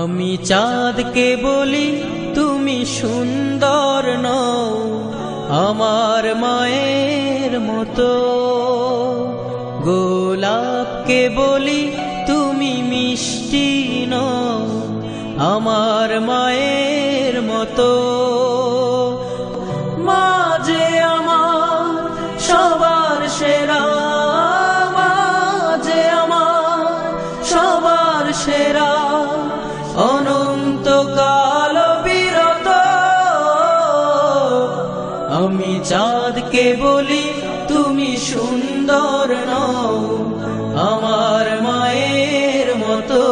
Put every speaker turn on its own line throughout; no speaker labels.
আমি চাঁদকে বলি, তুমি সুন্দর নও, আমার মায়ের মতো। গোলাপকে বলি, তুমি মিষ্টি নও, আমার মায়ের মতো। মাঝে আমার সবার সেরা, মাঝে আমার সবার সেরা আমি চাঁদকে বলি, তুমি সুন্দর নও। আমার মায়ের মতো।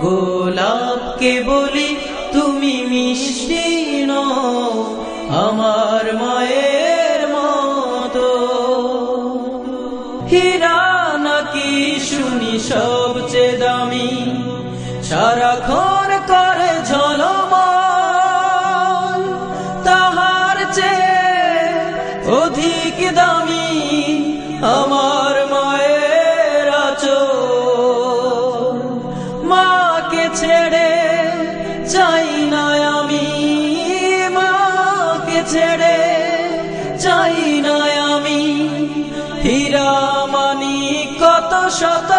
গোলাপকে বলি, তুমি মিষ্টি নও। আমার মায়ের মতো। হীরা নাকি শুনি সবচেয়ে দামি? সারাক্ষণ অধিক দামি আমার মায়ের আচর মাকে ছেড়ে চাই না আমি। মাকে ছেড়ে চাই না আমি। হীরা মানি কত শত।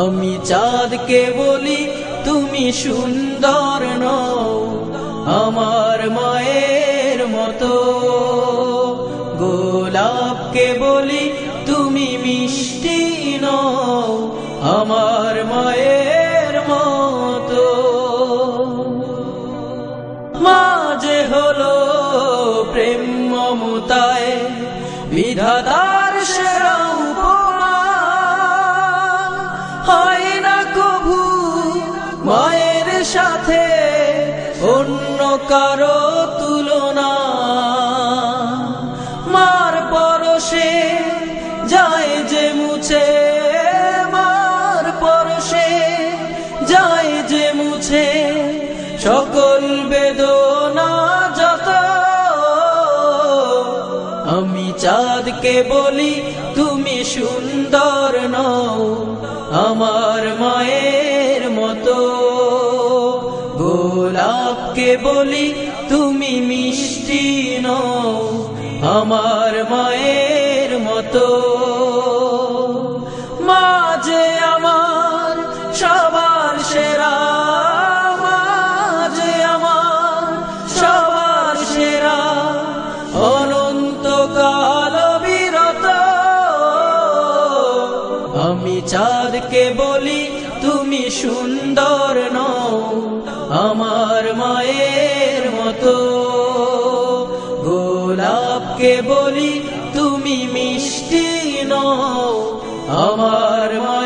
আমি চাঁদকে বলি, তুমি সুন্দর নও। আমার মায়ের মতো। গোলাপকে বলি তুমি মিষ্টি নও, আমার মায়ের মতো। মাঝে হলো প্রেম মমতায়, বিধাতার সেরা উপমা। হয় না মায়ের সাথে অন্য কারও তুলনা। মার পরশে যায় যে মুছে, মার পরশে যায় যে মুছে। সকল বেদনা যত, আমি চাঁদকে বলি, তুমি সুন্দর নও। আমার মায়ের বলি, তুমি মিষ্টি নও আমার মায়ের মতো। মাঝে আমার, সবার সেরা, মাঝে আমার, সবার সেরা অনন্ত কাল বিরত। আমি চাঁদকে বলি, তুমি সুন্দর নও। আমার মায়ের মতো। গোলাপকে বলি তুমি মিষ্টি নও। আমার মায়ের